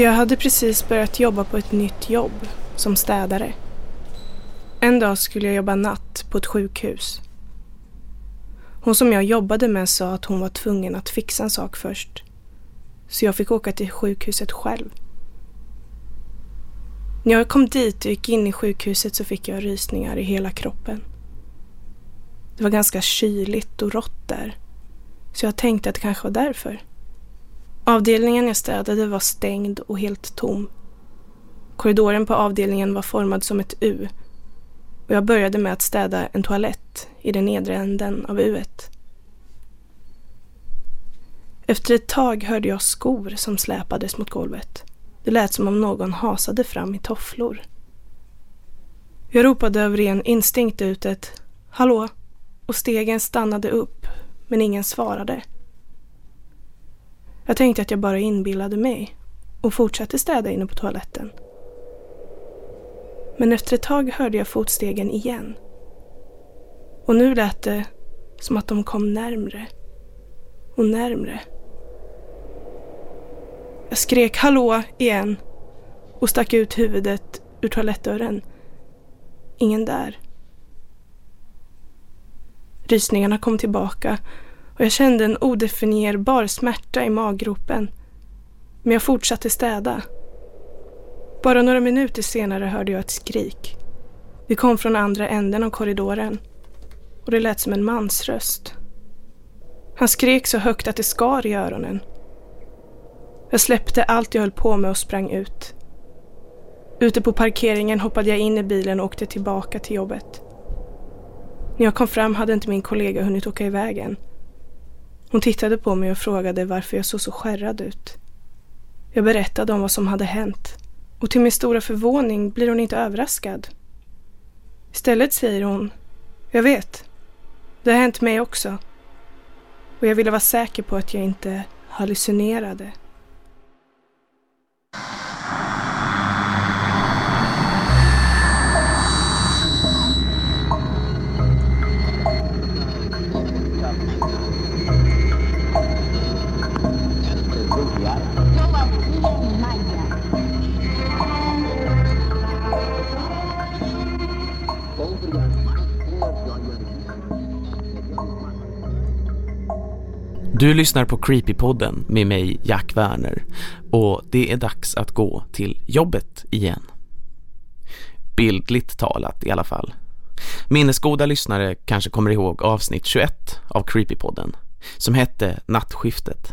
Jag hade precis börjat jobba på ett nytt jobb som städare. En dag skulle jag jobba natt på ett sjukhus. Hon som jag jobbade med sa att hon var tvungen att fixa en sak först. Så jag fick åka till sjukhuset själv. När jag kom dit och gick in i sjukhuset så fick jag rysningar i hela kroppen. Det var ganska kyligt och rått där. Så jag tänkte att det kanske var därför. Avdelningen jag städade var stängd och helt tom. Korridoren på avdelningen var formad som ett U och jag började med att städa en toalett i den nedre änden av uet. Efter ett tag hörde jag skor som släpades mot golvet. Det lät som om någon hasade fram i tofflor. Jag ropade över ren instinkt ut ett ”Hallå?” och stegen stannade upp, men ingen svarade. Jag tänkte att jag bara inbillade mig och fortsatte städa inne på toaletten. Men efter ett tag hörde jag fotstegen igen. Och nu lät det som att de kom närmre och närmre. Jag skrek hallå igen och stack ut huvudet ur toalettdörren. Ingen där. Rysningarna kom tillbaka och jag kände en odefinierbar smärta i maggropen. Men jag fortsatte städa. Bara några minuter senare hörde jag ett skrik. Det kom från andra änden av korridoren och det lät som en mans röst. Han skrek så högt att det skar i öronen. Jag släppte allt jag höll på med och sprang ut. Ute på parkeringen hoppade jag in i bilen och åkte tillbaka till jobbet. När jag kom fram hade inte min kollega hunnit åka iväg än. Hon tittade på mig och frågade varför jag såg så skärrad ut. Jag berättade om vad som hade hänt och till min stora förvåning blir hon inte överraskad. Istället säger hon, jag vet, det har hänt mig också. Och jag ville vara säker på att jag inte hallucinerade. Du lyssnar på Creepypodden med mig Jack Werner och det är dags att gå till jobbet igen. Bildligt talat i alla fall. Minnesgoda lyssnare kanske kommer ihåg avsnitt 21 av Creepypodden som hette Nattskiftet.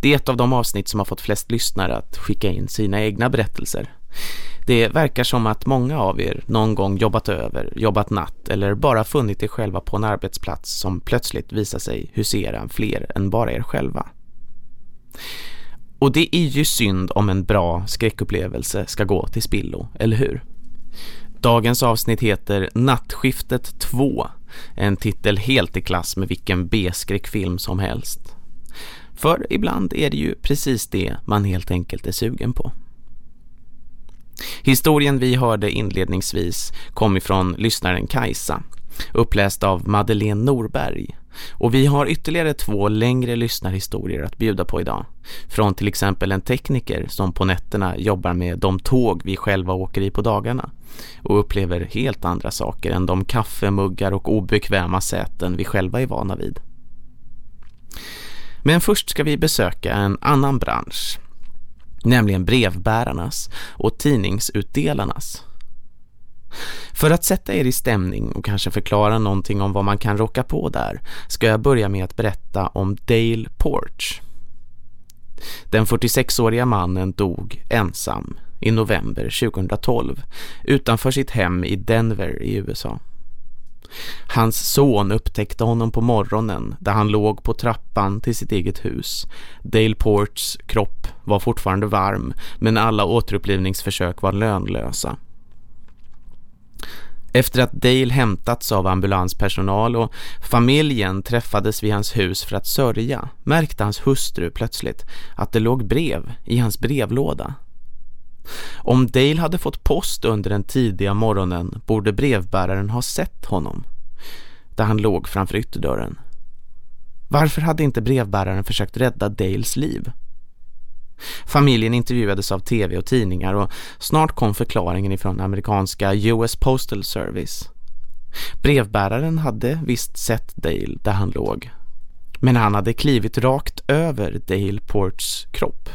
Det är ett av de avsnitt som har fått flest lyssnare att skicka in sina egna berättelser. Det verkar som att många av er någon gång jobbat över, jobbat natt eller bara funnit er själva på en arbetsplats som plötsligt visar sig husera fler än bara er själva. Och det är ju synd om en bra skräckupplevelse ska gå till spillo, eller hur? Dagens avsnitt heter Nattskiftet 2, en titel helt i klass med vilken B-skräckfilm som helst. För ibland är det ju precis det man helt enkelt är sugen på. Historien vi hörde inledningsvis kom ifrån lyssnaren Kajsa, uppläst av Madeleine Norberg. Och vi har ytterligare två längre lyssnarhistorier att bjuda på idag. Från till exempel en tekniker som på nätterna jobbar med de tåg vi själva åker i på dagarna. Och upplever helt andra saker än de kaffemuggar och obekväma säten vi själva är vana vid. Men först ska vi besöka en annan bransch nämligen brevbärarnas och tidningsutdelarnas. För att sätta er i stämning och kanske förklara någonting om vad man kan råka på där ska jag börja med att berätta om Dale Porch. Den 46-åriga mannen dog ensam i november 2012 utanför sitt hem i Denver i USA. Hans son upptäckte honom på morgonen där han låg på trappan till sitt eget hus. Dale Ports kropp var fortfarande varm men alla återupplivningsförsök var lönlösa. Efter att Dale hämtats av ambulanspersonal och familjen träffades vid hans hus för att sörja märkte hans hustru plötsligt att det låg brev i hans brevlåda. Om Dale hade fått post under den tidiga morgonen borde brevbäraren ha sett honom, där han låg framför ytterdörren. Varför hade inte brevbäraren försökt rädda Dales liv? Familjen intervjuades av tv och tidningar och snart kom förklaringen ifrån amerikanska US Postal Service. Brevbäraren hade visst sett Dale där han låg. Men han hade klivit rakt över Dale Ports kropp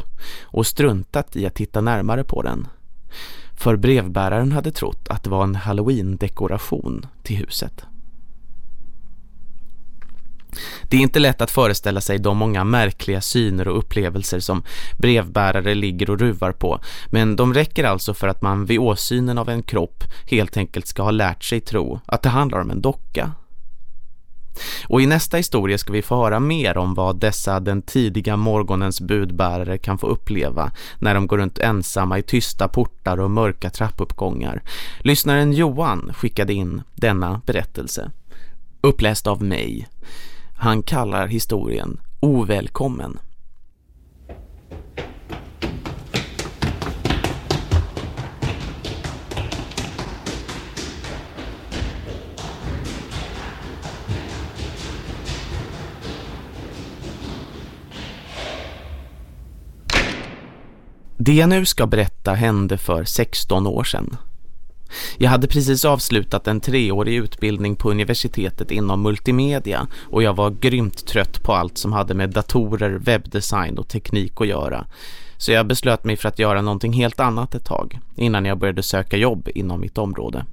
och struntat i att titta närmare på den. För brevbäraren hade trott att det var en Halloween-dekoration till huset. Det är inte lätt att föreställa sig de många märkliga syner och upplevelser som brevbärare ligger och ruvar på, men de räcker alltså för att man vid åsynen av en kropp helt enkelt ska ha lärt sig tro att det handlar om en docka. Och i nästa historia ska vi få höra mer om vad dessa den tidiga morgonens budbärare kan få uppleva när de går runt ensamma i tysta portar och mörka trappuppgångar. Lyssnaren Johan skickade in denna berättelse. Uppläst av mig. Han kallar historien ovälkommen. Det jag nu ska berätta hände för 16 år sedan. Jag hade precis avslutat en treårig utbildning på universitetet inom multimedia och jag var grymt trött på allt som hade med datorer, webbdesign och teknik att göra. Så jag beslöt mig för att göra någonting helt annat ett tag innan jag började söka jobb inom mitt område.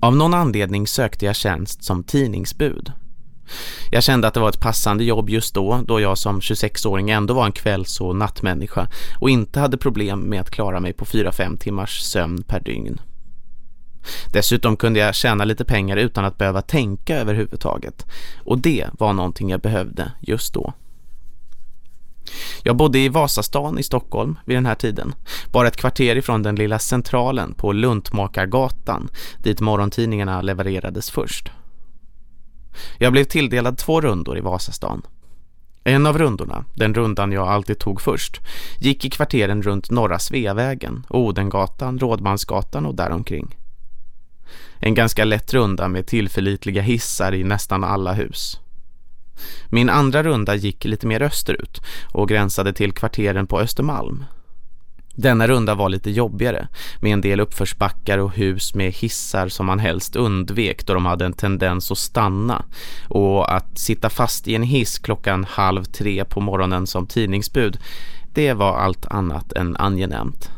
Av någon anledning sökte jag tjänst som tidningsbud. Jag kände att det var ett passande jobb just då, då jag som 26-åring ändå var en kvälls- och nattmänniska och inte hade problem med att klara mig på 4-5 timmars sömn per dygn. Dessutom kunde jag tjäna lite pengar utan att behöva tänka överhuvudtaget. Och det var någonting jag behövde just då. Jag bodde i Vasastan i Stockholm vid den här tiden. Bara ett kvarter ifrån den lilla centralen på Luntmakargatan dit morgontidningarna levererades först. Jag blev tilldelad två rundor i Vasastan. En av rundorna, den rundan jag alltid tog först, gick i kvarteren runt Norra Sveavägen, Odengatan, Rådmansgatan och däromkring. En ganska lätt runda med tillförlitliga hissar i nästan alla hus. Min andra runda gick lite mer österut och gränsade till kvarteren på Östermalm. Denna runda var lite jobbigare med en del uppförsbackar och hus med hissar som man helst undvek då de hade en tendens att stanna och att sitta fast i en hiss klockan halv tre på morgonen som tidningsbud det var allt annat än angenämt.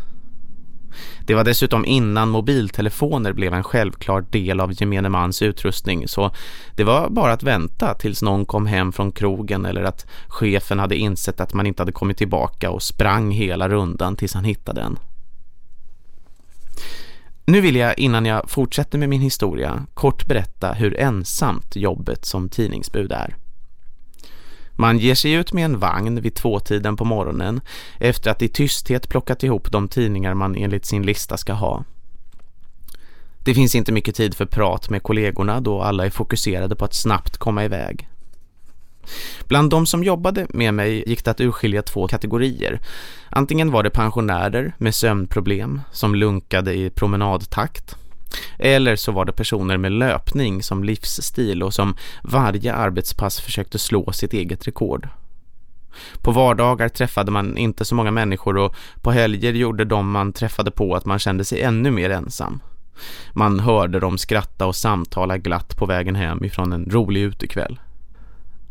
Det var dessutom innan mobiltelefoner blev en självklar del av gemene mans utrustning så det var bara att vänta tills någon kom hem från krogen eller att chefen hade insett att man inte hade kommit tillbaka och sprang hela rundan tills han hittade den. Nu vill jag innan jag fortsätter med min historia kort berätta hur ensamt jobbet som tidningsbud är. Man ger sig ut med en vagn vid tvåtiden på morgonen efter att i tysthet plockat ihop de tidningar man enligt sin lista ska ha. Det finns inte mycket tid för prat med kollegorna då alla är fokuserade på att snabbt komma iväg. Bland de som jobbade med mig gick det att urskilja två kategorier. Antingen var det pensionärer med sömnproblem som lunkade i promenadtakt eller så var det personer med löpning som livsstil och som varje arbetspass försökte slå sitt eget rekord. På vardagar träffade man inte så många människor och på helger gjorde de man träffade på att man kände sig ännu mer ensam. Man hörde dem skratta och samtala glatt på vägen hem ifrån en rolig utekväll.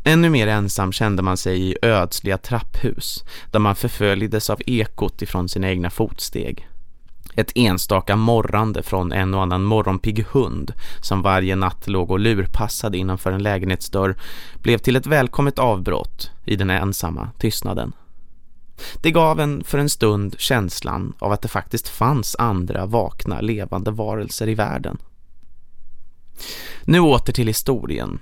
Ännu mer ensam kände man sig i ödsliga trapphus där man förföljdes av ekot ifrån sina egna fotsteg. Ett enstaka morrande från en och annan morgonpigg hund som varje natt låg och lurpassade innanför en lägenhetsdörr blev till ett välkommet avbrott i den ensamma tystnaden. Det gav en för en stund känslan av att det faktiskt fanns andra vakna levande varelser i världen. Nu åter till historien.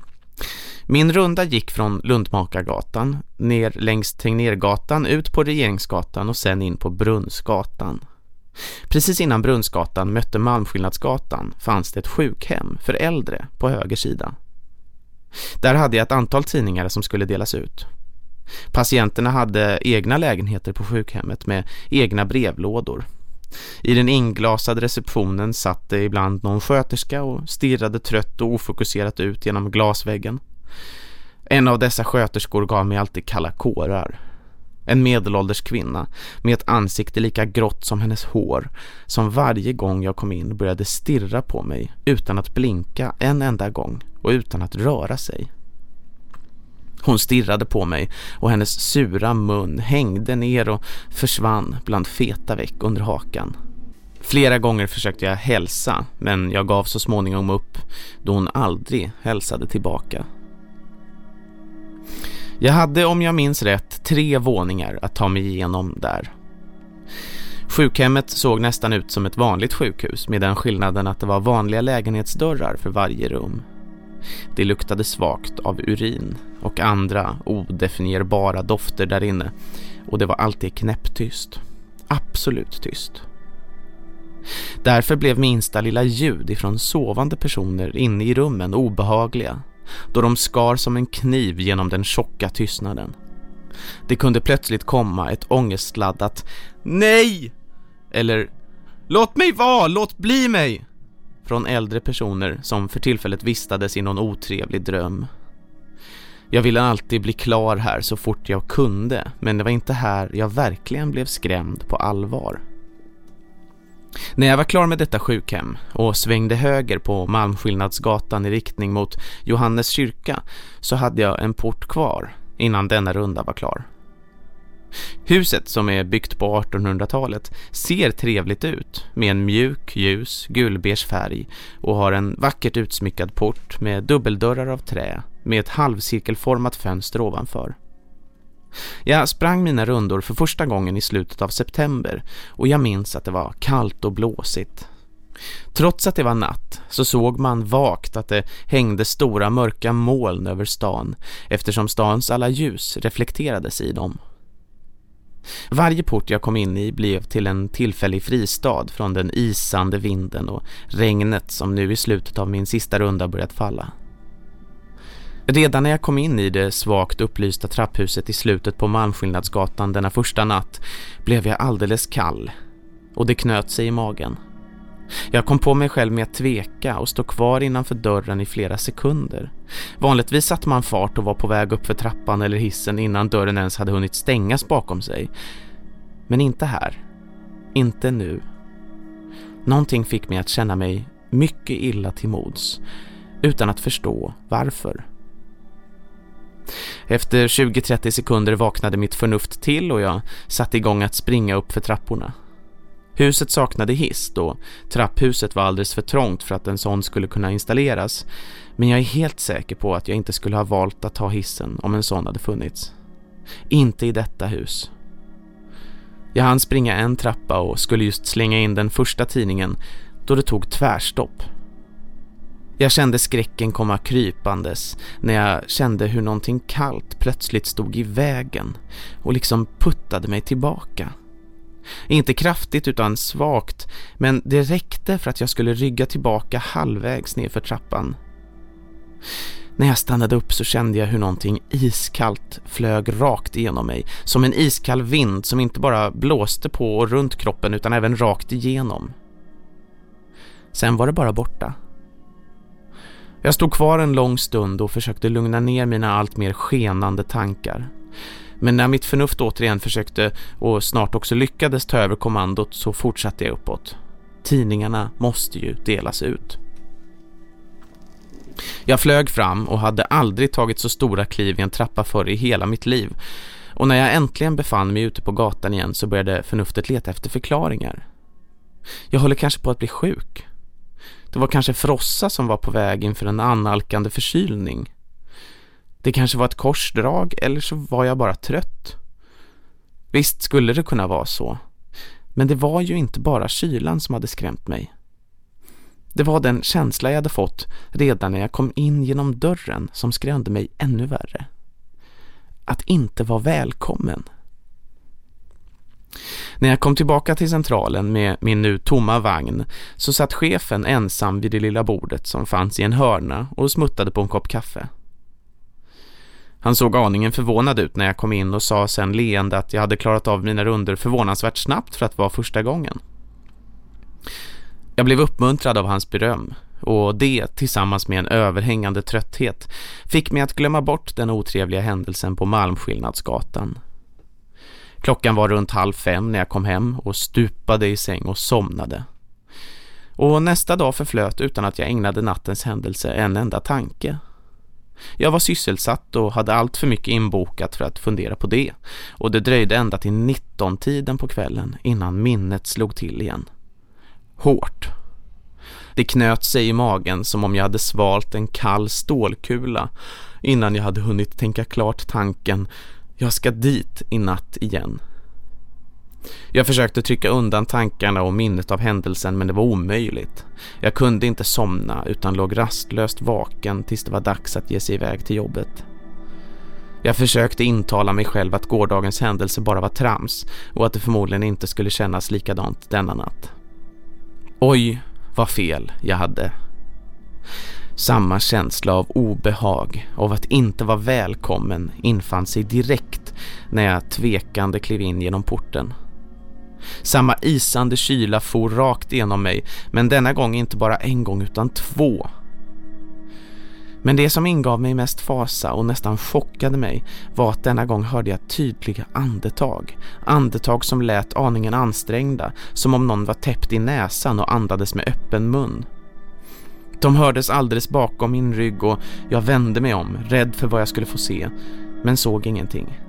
Min runda gick från Lundmakargatan ner längs Tegnérgatan ut på Regeringsgatan och sen in på Brunnsgatan. Precis innan Brunnsgatan mötte Malmskillnadsgatan fanns det ett sjukhem för äldre på höger sida. Där hade jag ett antal tidningar som skulle delas ut. Patienterna hade egna lägenheter på sjukhemmet med egna brevlådor. I den inglasade receptionen satt det ibland någon sköterska och stirrade trött och ofokuserat ut genom glasväggen. En av dessa sköterskor gav mig alltid kalla kårar. En medelålders kvinna med ett ansikte lika grått som hennes hår som varje gång jag kom in började stirra på mig utan att blinka en enda gång och utan att röra sig. Hon stirrade på mig och hennes sura mun hängde ner och försvann bland feta veck under hakan. Flera gånger försökte jag hälsa men jag gav så småningom upp då hon aldrig hälsade tillbaka. Jag hade om jag minns rätt tre våningar att ta mig igenom där. Sjukhemmet såg nästan ut som ett vanligt sjukhus med den skillnaden att det var vanliga lägenhetsdörrar för varje rum. Det luktade svagt av urin och andra odefinierbara dofter där inne och det var alltid knäpptyst. Absolut tyst. Därför blev minsta lilla ljud ifrån sovande personer inne i rummen obehagliga då de skar som en kniv genom den tjocka tystnaden. Det kunde plötsligt komma ett ångestladdat Nej! Eller Låt mig vara, låt bli mig! Från äldre personer som för tillfället vistades i någon otrevlig dröm. Jag ville alltid bli klar här så fort jag kunde men det var inte här jag verkligen blev skrämd på allvar. När jag var klar med detta sjukhem och svängde höger på Malmskillnadsgatan i riktning mot Johannes kyrka så hade jag en port kvar innan denna runda var klar. Huset som är byggt på 1800-talet ser trevligt ut med en mjuk, ljus, gulbeige färg och har en vackert utsmyckad port med dubbeldörrar av trä med ett halvcirkelformat fönster ovanför. Jag sprang mina rundor för första gången i slutet av september och jag minns att det var kallt och blåsigt. Trots att det var natt så såg man vakt att det hängde stora mörka moln över stan eftersom stans alla ljus reflekterades i dem. Varje port jag kom in i blev till en tillfällig fristad från den isande vinden och regnet som nu i slutet av min sista runda börjat falla. Redan när jag kom in i det svagt upplysta trapphuset i slutet på Malmskillnadsgatan denna första natt blev jag alldeles kall och det knöt sig i magen. Jag kom på mig själv med att tveka och stå kvar innanför dörren i flera sekunder. Vanligtvis satte man fart och var på väg upp för trappan eller hissen innan dörren ens hade hunnit stängas bakom sig. Men inte här. Inte nu. Någonting fick mig att känna mig mycket illa till mods utan att förstå varför. Efter 20-30 sekunder vaknade mitt förnuft till och jag satte igång att springa upp för trapporna. Huset saknade hiss då trapphuset var alldeles för trångt för att en sån skulle kunna installeras. Men jag är helt säker på att jag inte skulle ha valt att ta hissen om en sån hade funnits. Inte i detta hus. Jag hann springa en trappa och skulle just slänga in den första tidningen då det tog tvärstopp. Jag kände skräcken komma krypandes när jag kände hur någonting kallt plötsligt stod i vägen och liksom puttade mig tillbaka. Inte kraftigt utan svagt, men det räckte för att jag skulle rygga tillbaka halvvägs ner för trappan. När jag stannade upp så kände jag hur någonting iskallt flög rakt igenom mig, som en iskall vind som inte bara blåste på och runt kroppen utan även rakt igenom. Sen var det bara borta. Jag stod kvar en lång stund och försökte lugna ner mina allt mer skenande tankar. Men när mitt förnuft återigen försökte och snart också lyckades ta över kommandot så fortsatte jag uppåt. Tidningarna måste ju delas ut. Jag flög fram och hade aldrig tagit så stora kliv i en trappa förr i hela mitt liv. Och när jag äntligen befann mig ute på gatan igen så började förnuftet leta efter förklaringar. Jag håller kanske på att bli sjuk. Det var kanske frossa som var på väg inför en annalkande förkylning. Det kanske var ett korsdrag eller så var jag bara trött. Visst skulle det kunna vara så. Men det var ju inte bara kylan som hade skrämt mig. Det var den känsla jag hade fått redan när jag kom in genom dörren som skrämde mig ännu värre. Att inte vara välkommen. När jag kom tillbaka till centralen med min nu tomma vagn så satt chefen ensam vid det lilla bordet som fanns i en hörna och smuttade på en kopp kaffe. Han såg aningen förvånad ut när jag kom in och sa sen leende att jag hade klarat av mina runder förvånansvärt snabbt för att vara första gången. Jag blev uppmuntrad av hans beröm och det tillsammans med en överhängande trötthet fick mig att glömma bort den otrevliga händelsen på Malmskillnadsgatan. Klockan var runt halv fem när jag kom hem och stupade i säng och somnade. Och nästa dag förflöt utan att jag ägnade nattens händelse en enda tanke. Jag var sysselsatt och hade allt för mycket inbokat för att fundera på det. Och det dröjde ända till 19-tiden på kvällen innan minnet slog till igen. Hårt. Det knöt sig i magen som om jag hade svalt en kall stålkula innan jag hade hunnit tänka klart tanken jag ska dit i natt igen. Jag försökte trycka undan tankarna och minnet av händelsen men det var omöjligt. Jag kunde inte somna utan låg rastlöst vaken tills det var dags att ge sig iväg till jobbet. Jag försökte intala mig själv att gårdagens händelse bara var trams och att det förmodligen inte skulle kännas likadant denna natt. Oj, vad fel jag hade. Samma känsla av obehag, av att inte vara välkommen infann sig direkt när jag tvekande klev in genom porten. Samma isande kyla for rakt igenom mig, men denna gång inte bara en gång utan två. Men det som ingav mig mest fasa och nästan chockade mig var att denna gång hörde jag tydliga andetag. Andetag som lät aningen ansträngda, som om någon var täppt i näsan och andades med öppen mun. De hördes alldeles bakom min rygg och jag vände mig om, rädd för vad jag skulle få se, men såg ingenting.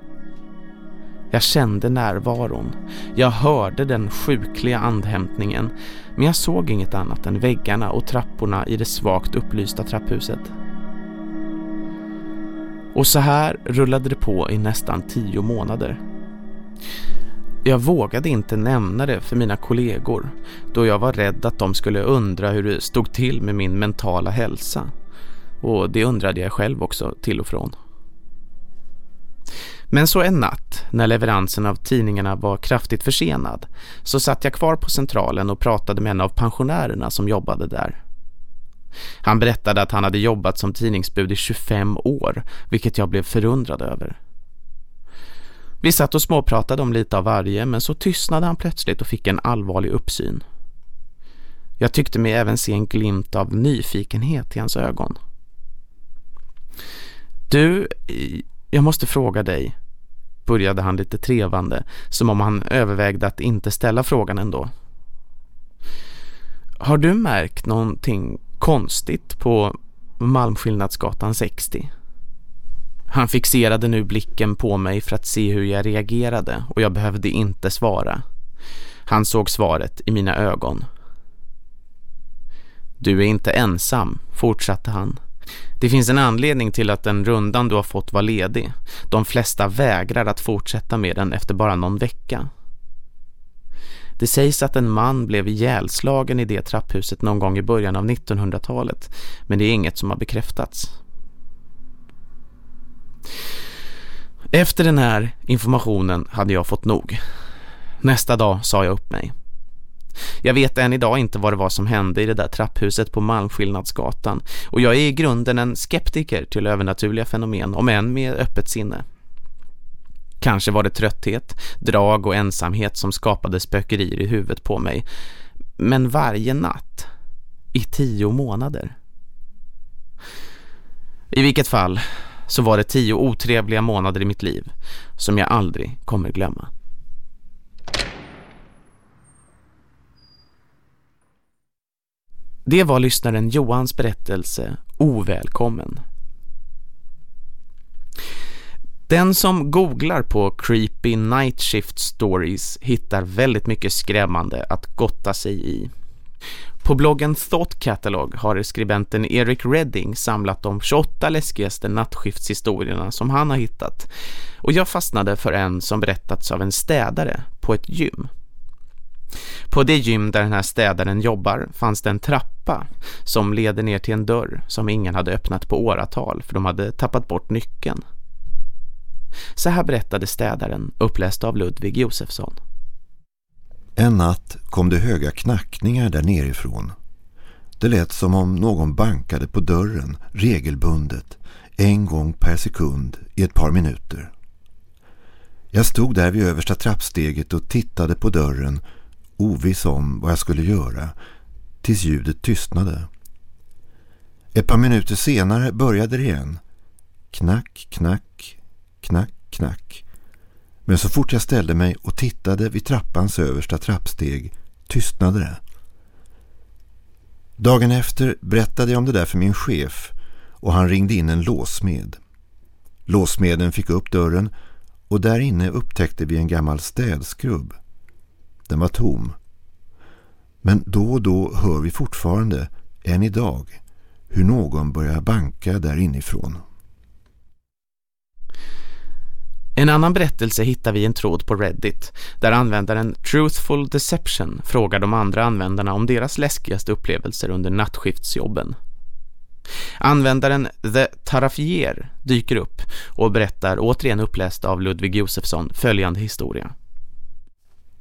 Jag kände närvaron. Jag hörde den sjukliga andhämtningen, men jag såg inget annat än väggarna och trapporna i det svagt upplysta trapphuset. Och så här rullade det på i nästan tio månader. Jag vågade inte nämna det för mina kollegor då jag var rädd att de skulle undra hur det stod till med min mentala hälsa. Och det undrade jag själv också till och från. Men så en natt, när leveransen av tidningarna var kraftigt försenad, så satt jag kvar på centralen och pratade med en av pensionärerna som jobbade där. Han berättade att han hade jobbat som tidningsbud i 25 år, vilket jag blev förundrad över. Vi satt och småpratade om lite av varje, men så tystnade han plötsligt och fick en allvarlig uppsyn. Jag tyckte mig även se en glimt av nyfikenhet i hans ögon. Du, eh, jag måste fråga dig, började han lite trevande, som om han övervägde att inte ställa frågan ändå. Har du märkt någonting konstigt på Malmskillnadsgatan 60? Han fixerade nu blicken på mig för att se hur jag reagerade och jag behövde inte svara. Han såg svaret i mina ögon. Du är inte ensam, fortsatte han. Det finns en anledning till att den rundan du har fått var ledig. De flesta vägrar att fortsätta med den efter bara någon vecka. Det sägs att en man blev ihjälslagen i det trapphuset någon gång i början av 1900-talet, men det är inget som har bekräftats. Efter den här informationen hade jag fått nog. Nästa dag sa jag upp mig. Jag vet än idag inte vad det var som hände i det där trapphuset på Malmskillnadsgatan och jag är i grunden en skeptiker till övernaturliga fenomen om än med öppet sinne. Kanske var det trötthet, drag och ensamhet som skapade spökerier i huvudet på mig. Men varje natt, i tio månader. I vilket fall så var det tio otrevliga månader i mitt liv som jag aldrig kommer glömma. Det var lyssnaren Johans berättelse Ovälkommen. Den som googlar på Creepy Night Shift Stories hittar väldigt mycket skrämmande att gotta sig i. På bloggen Thought Catalog har skribenten Eric Redding samlat de 28 läskigaste nattskiftshistorierna som han har hittat. Och jag fastnade för en som berättats av en städare på ett gym. På det gym där den här städaren jobbar fanns det en trappa som leder ner till en dörr som ingen hade öppnat på åratal för de hade tappat bort nyckeln. Så här berättade städaren uppläst av Ludvig Josefsson. En natt kom det höga knackningar där nerifrån. Det lät som om någon bankade på dörren regelbundet en gång per sekund i ett par minuter. Jag stod där vid översta trappsteget och tittade på dörren oviss om vad jag skulle göra tills ljudet tystnade. Ett par minuter senare började det igen. Knack, knack, knack, knack. Men så fort jag ställde mig och tittade vid trappans översta trappsteg tystnade det. Dagen efter berättade jag om det där för min chef och han ringde in en låsmed. Låsmeden fick upp dörren och där inne upptäckte vi en gammal städskrubb. Den var tom. Men då och då hör vi fortfarande, än idag, hur någon börjar banka där inifrån. En annan berättelse hittar vi i en tråd på Reddit där användaren Truthful Deception frågar de andra användarna om deras läskigaste upplevelser under nattskiftsjobben. Användaren The Tarafier dyker upp och berättar återigen uppläst av Ludvig Josefsson följande historia.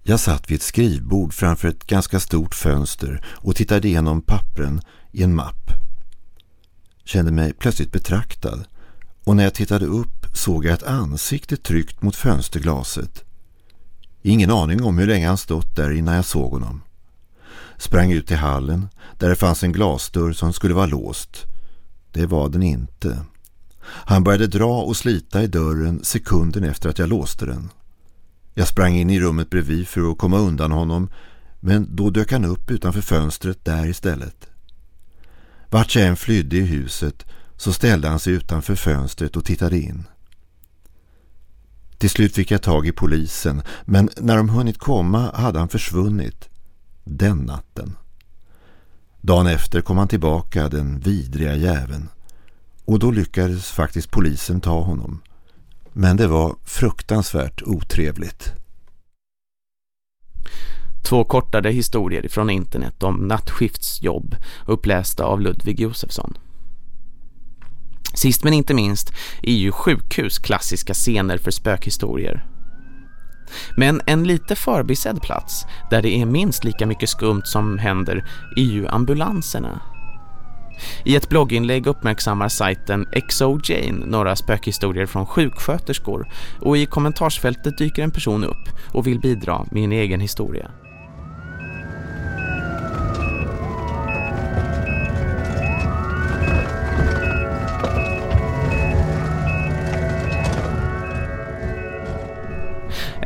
Jag satt vid ett skrivbord framför ett ganska stort fönster och tittade igenom pappren i en mapp. Kände mig plötsligt betraktad och när jag tittade upp såg jag ett ansikte tryckt mot fönsterglaset. Ingen aning om hur länge han stått där innan jag såg honom. Sprang ut till hallen där det fanns en glasdörr som skulle vara låst. Det var den inte. Han började dra och slita i dörren sekunden efter att jag låste den. Jag sprang in i rummet bredvid för att komma undan honom men då dök han upp utanför fönstret där istället. Vart jag än flydde i huset så ställde han sig utanför fönstret och tittade in. Till slut fick jag tag i polisen men när de hunnit komma hade han försvunnit. Den natten. Dagen efter kom han tillbaka, den vidriga jäveln. Och då lyckades faktiskt polisen ta honom. Men det var fruktansvärt otrevligt. Två kortade historier från internet om nattskiftsjobb upplästa av Ludvig Josefsson. Sist men inte minst är ju sjukhus klassiska scener för spökhistorier. Men en lite förbisedd plats där det är minst lika mycket skumt som händer är ju ambulanserna. I ett blogginlägg uppmärksammar sajten XO Jane några spökhistorier från sjuksköterskor och i kommentarsfältet dyker en person upp och vill bidra med en egen historia.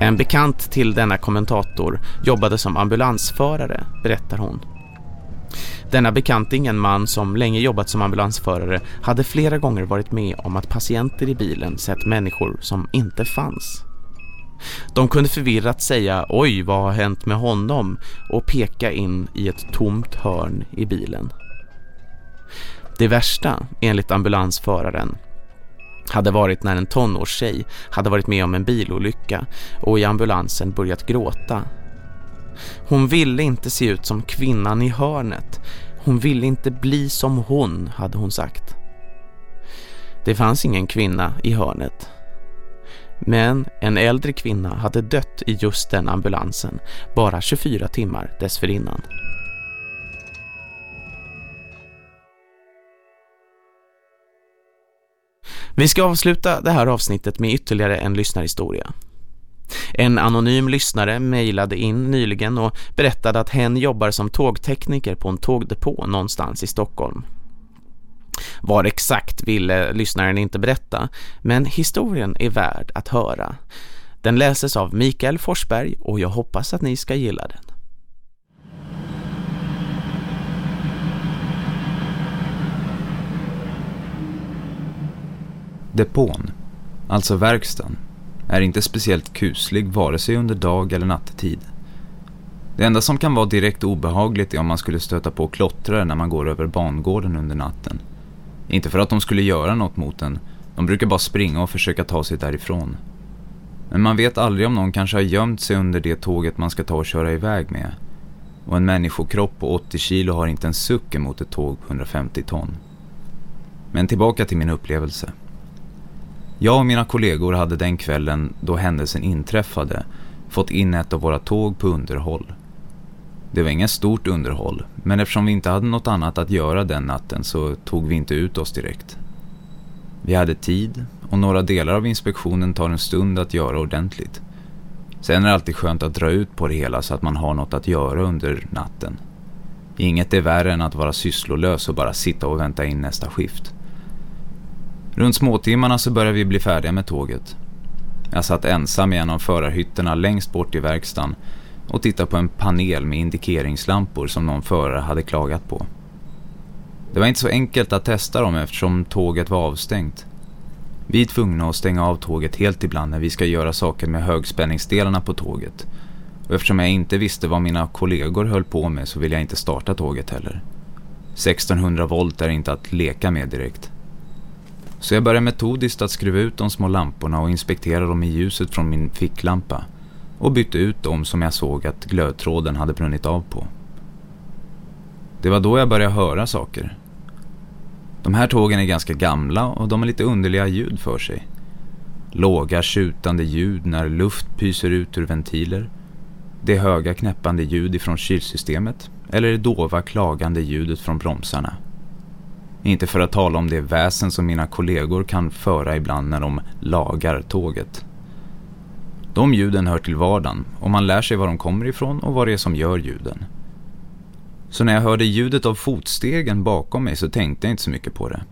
En bekant till denna kommentator jobbade som ambulansförare, berättar hon. Denna bekanting, en man som länge jobbat som ambulansförare, hade flera gånger varit med om att patienter i bilen sett människor som inte fanns. De kunde förvirrat säga oj vad har hänt med honom och peka in i ett tomt hörn i bilen. Det värsta, enligt ambulansföraren, hade varit när en tonårstjej hade varit med om en bilolycka och i ambulansen börjat gråta. Hon ville inte se ut som kvinnan i hörnet. Hon ville inte bli som hon, hade hon sagt. Det fanns ingen kvinna i hörnet. Men en äldre kvinna hade dött i just den ambulansen bara 24 timmar dessförinnan. Vi ska avsluta det här avsnittet med ytterligare en lyssnarhistoria. En anonym lyssnare mejlade in nyligen och berättade att hen jobbar som tågtekniker på en tågdepå någonstans i Stockholm. Var exakt ville lyssnaren inte berätta, men historien är värd att höra. Den läses av Mikael Forsberg och jag hoppas att ni ska gilla den. Depån, alltså verkstaden, är inte speciellt kuslig vare sig under dag eller nattetid. Det enda som kan vara direkt obehagligt är om man skulle stöta på klottrare när man går över bangården under natten. Inte för att de skulle göra något mot en, de brukar bara springa och försöka ta sig därifrån. Men man vet aldrig om någon kanske har gömt sig under det tåget man ska ta och köra iväg med. Och en människokropp på 80 kilo har inte en suck emot ett tåg på 150 ton. Men tillbaka till min upplevelse. Jag och mina kollegor hade den kvällen då händelsen inträffade fått in ett av våra tåg på underhåll. Det var inget stort underhåll, men eftersom vi inte hade något annat att göra den natten så tog vi inte ut oss direkt. Vi hade tid och några delar av inspektionen tar en stund att göra ordentligt. Sen är det alltid skönt att dra ut på det hela så att man har något att göra under natten. Inget är värre än att vara sysslolös och bara sitta och vänta in nästa skift. Runt småtimmarna så började vi bli färdiga med tåget. Jag satt ensam i en av förarhytterna längst bort i verkstaden och tittade på en panel med indikeringslampor som någon förare hade klagat på. Det var inte så enkelt att testa dem eftersom tåget var avstängt. Vi är tvungna att stänga av tåget helt ibland när vi ska göra saker med högspänningsdelarna på tåget. Och eftersom jag inte visste vad mina kollegor höll på med så ville jag inte starta tåget heller. 1600 volt är inte att leka med direkt. Så jag började metodiskt att skruva ut de små lamporna och inspektera dem i ljuset från min ficklampa och bytte ut dem som jag såg att glödtråden hade brunnit av på. Det var då jag började höra saker. De här tågen är ganska gamla och de har lite underliga ljud för sig. Låga tjutande ljud när luft pyser ut ur ventiler. Det höga knäppande ljud ifrån kylsystemet eller det dova klagande ljudet från bromsarna. Inte för att tala om det väsen som mina kollegor kan föra ibland när de lagar tåget. De ljuden hör till vardagen och man lär sig var de kommer ifrån och vad det är som gör ljuden. Så när jag hörde ljudet av fotstegen bakom mig så tänkte jag inte så mycket på det.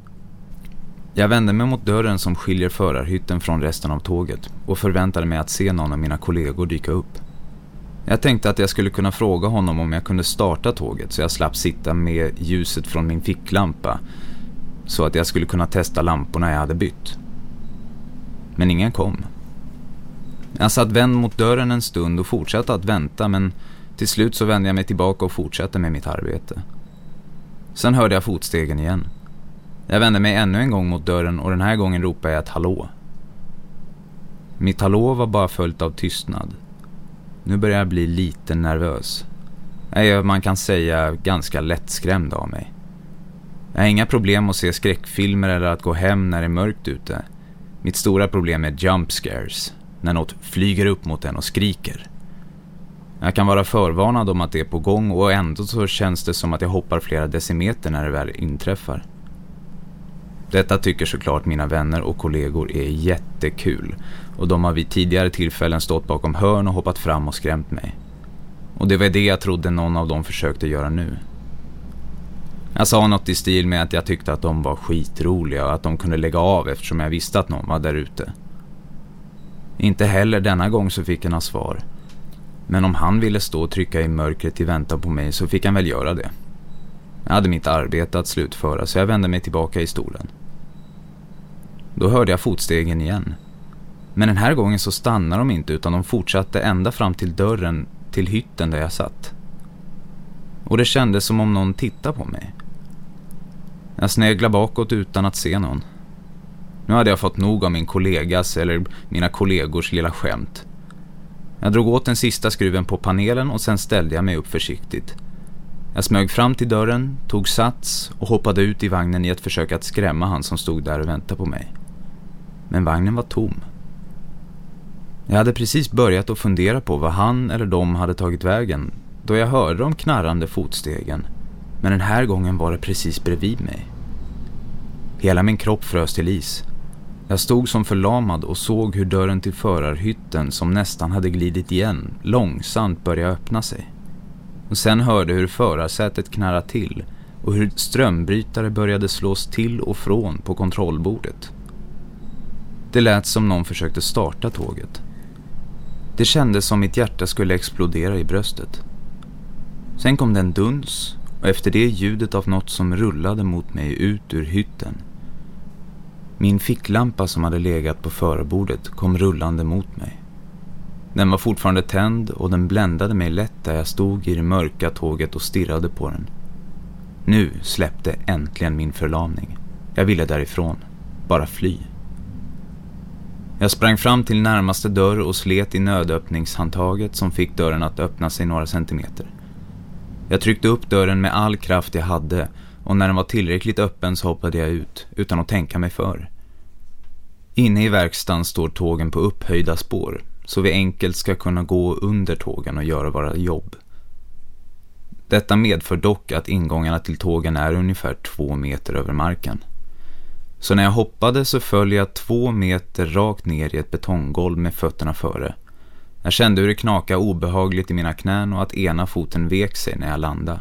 Jag vände mig mot dörren som skiljer förarhytten från resten av tåget och förväntade mig att se någon av mina kollegor dyka upp. Jag tänkte att jag skulle kunna fråga honom om jag kunde starta tåget så jag slapp sitta med ljuset från min ficklampa så att jag skulle kunna testa lamporna jag hade bytt. Men ingen kom. Jag satt vänd mot dörren en stund och fortsatte att vänta men till slut så vände jag mig tillbaka och fortsatte med mitt arbete. Sen hörde jag fotstegen igen. Jag vände mig ännu en gång mot dörren och den här gången ropade jag ett hallå. Mitt hallå var bara följt av tystnad. Nu börjar jag bli lite nervös. Jag är, man kan säga, ganska lättskrämd av mig. Jag har inga problem att se skräckfilmer eller att gå hem när det är mörkt ute. Mitt stora problem är jump scares, när något flyger upp mot en och skriker. Jag kan vara förvarnad om att det är på gång och ändå så känns det som att jag hoppar flera decimeter när det väl inträffar. Detta tycker såklart mina vänner och kollegor är jättekul och de har vid tidigare tillfällen stått bakom hörn och hoppat fram och skrämt mig. Och det var det jag trodde någon av dem försökte göra nu. Jag sa något i stil med att jag tyckte att de var skitroliga och att de kunde lägga av eftersom jag visste att någon var där ute. Inte heller denna gång så fick jag några svar. Men om han ville stå och trycka i mörkret i väntan på mig så fick han väl göra det. Jag hade mitt arbete att slutföra så jag vände mig tillbaka i stolen. Då hörde jag fotstegen igen. Men den här gången så stannade de inte utan de fortsatte ända fram till dörren till hytten där jag satt. Och det kändes som om någon tittade på mig. Jag sneglade bakåt utan att se någon. Nu hade jag fått nog av min kollegas eller mina kollegors lilla skämt. Jag drog åt den sista skruven på panelen och sen ställde jag mig upp försiktigt. Jag smög fram till dörren, tog sats och hoppade ut i vagnen i ett försök att skrämma han som stod där och väntade på mig. Men vagnen var tom. Jag hade precis börjat att fundera på vad han eller de hade tagit vägen då jag hörde de knarrande fotstegen. Men den här gången var det precis bredvid mig. Hela min kropp frös till is. Jag stod som förlamad och såg hur dörren till förarhytten som nästan hade glidit igen långsamt började öppna sig. Och sen hörde hur förarsätet knarrade till och hur strömbrytare började slås till och från på kontrollbordet. Det lät som någon försökte starta tåget. Det kändes som mitt hjärta skulle explodera i bröstet. Sen kom det en duns och efter det ljudet av något som rullade mot mig ut ur hytten. Min ficklampa som hade legat på förarbordet kom rullande mot mig. Den var fortfarande tänd och den bländade mig lätt där jag stod i det mörka tåget och stirrade på den. Nu släppte äntligen min förlamning. Jag ville därifrån. Bara fly. Jag sprang fram till närmaste dörr och slet i nödöppningshandtaget som fick dörren att öppna sig några centimeter. Jag tryckte upp dörren med all kraft jag hade och när den var tillräckligt öppen så hoppade jag ut utan att tänka mig för. Inne i verkstaden står tågen på upphöjda spår så vi enkelt ska kunna gå under tågen och göra våra jobb. Detta medför dock att ingångarna till tågen är ungefär två meter över marken. Så när jag hoppade så föll jag två meter rakt ner i ett betonggolv med fötterna före. Jag kände hur det knakade obehagligt i mina knän och att ena foten vek sig när jag landade.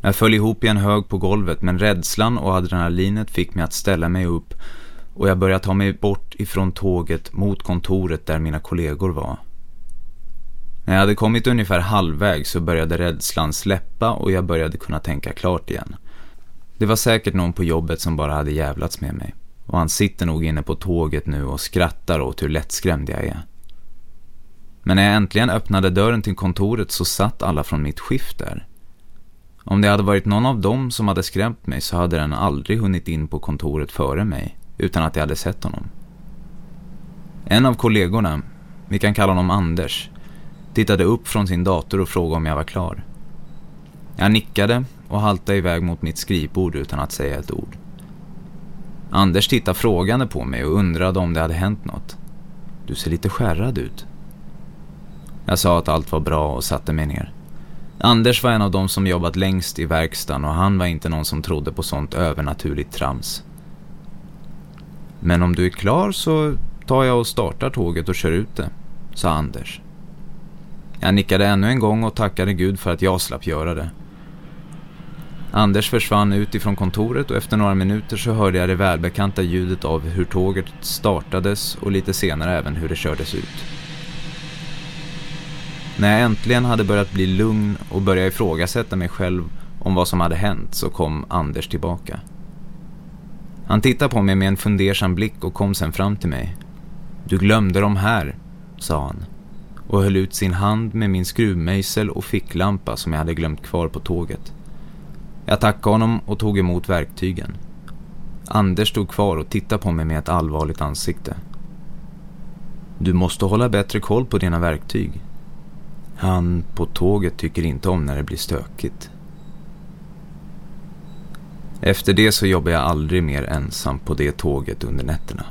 Jag föll ihop i en hög på golvet men rädslan och adrenalinet fick mig att ställa mig upp och jag började ta mig bort ifrån tåget mot kontoret där mina kollegor var. När jag hade kommit ungefär halvväg så började rädslan släppa och jag började kunna tänka klart igen. Det var säkert någon på jobbet som bara hade jävlats med mig. Och han sitter nog inne på tåget nu och skrattar åt hur lättskrämd jag är. Men när jag äntligen öppnade dörren till kontoret så satt alla från mitt skift där. Om det hade varit någon av dem som hade skrämt mig så hade den aldrig hunnit in på kontoret före mig utan att jag hade sett honom. En av kollegorna, vi kan kalla honom Anders, tittade upp från sin dator och frågade om jag var klar. Jag nickade och haltade iväg mot mitt skrivbord utan att säga ett ord. Anders tittade frågande på mig och undrade om det hade hänt något. Du ser lite skärrad ut. Jag sa att allt var bra och satte mig ner. Anders var en av de som jobbat längst i verkstaden och han var inte någon som trodde på sånt övernaturligt trams. Men om du är klar så tar jag och startar tåget och kör ut det, sa Anders. Jag nickade ännu en gång och tackade Gud för att jag slapp göra det. Anders försvann ut ifrån kontoret och efter några minuter så hörde jag det välbekanta ljudet av hur tåget startades och lite senare även hur det kördes ut. När jag äntligen hade börjat bli lugn och började ifrågasätta mig själv om vad som hade hänt så kom Anders tillbaka. Han tittade på mig med en fundersam blick och kom sen fram till mig. Du glömde dem här, sa han och höll ut sin hand med min skruvmejsel och ficklampa som jag hade glömt kvar på tåget. Jag tackade honom och tog emot verktygen. Anders stod kvar och tittade på mig med ett allvarligt ansikte. Du måste hålla bättre koll på dina verktyg. Han på tåget tycker inte om när det blir stökigt. Efter det så jobbar jag aldrig mer ensam på det tåget under nätterna.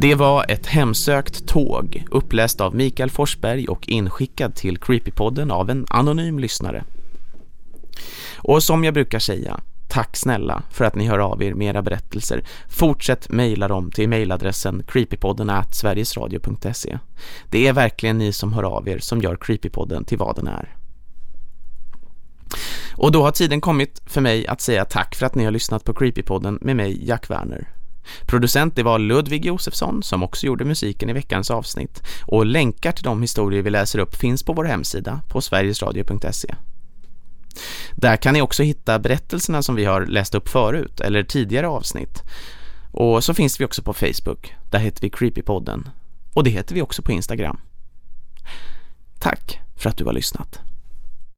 Det var ett hemsökt tåg uppläst av Mikael Forsberg och inskickad till Creepypodden av en anonym lyssnare. Och som jag brukar säga, tack snälla för att ni hör av er med era berättelser. Fortsätt mejla dem till mejladressen creepypodden at sverigesradio.se. Det är verkligen ni som hör av er som gör Creepypodden till vad den är. Och då har tiden kommit för mig att säga tack för att ni har lyssnat på Creepypodden med mig, Jack Werner. Producent det var Ludvig Josefsson som också gjorde musiken i veckans avsnitt och länkar till de historier vi läser upp finns på vår hemsida på sverigesradio.se. Där kan ni också hitta berättelserna som vi har läst upp förut eller tidigare avsnitt. Och så finns vi också på Facebook. Där heter vi Creepypodden. Och det heter vi också på Instagram. Tack för att du har lyssnat.